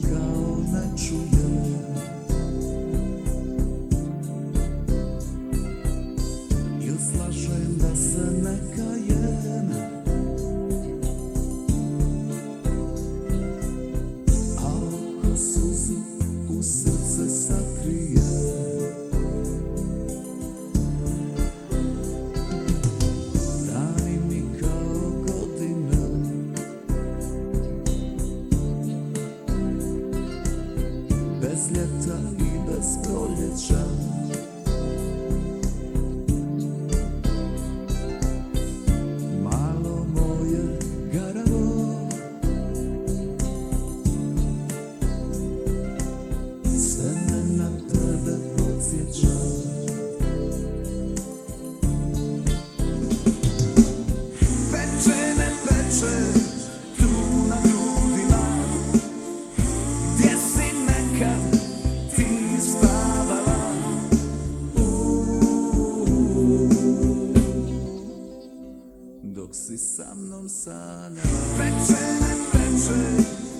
gonna true. bez ljeta i bez proljeća. dok si sa mnom sanjao. Veče, veče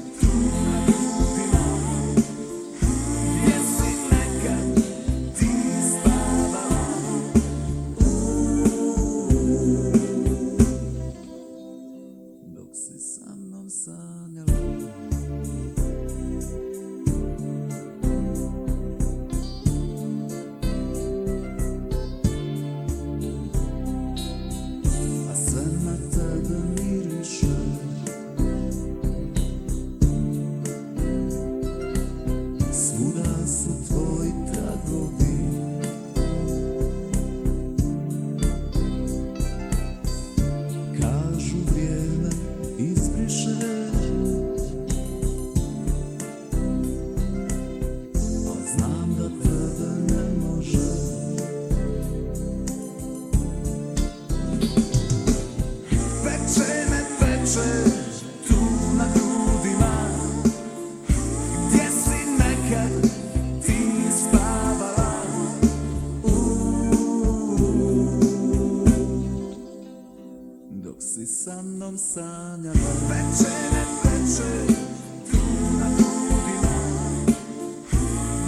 si sanno sagna pezze e pezze di un'abitudine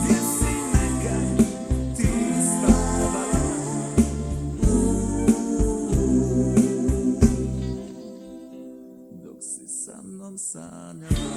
che si nega ti sta Dok si sanno sagna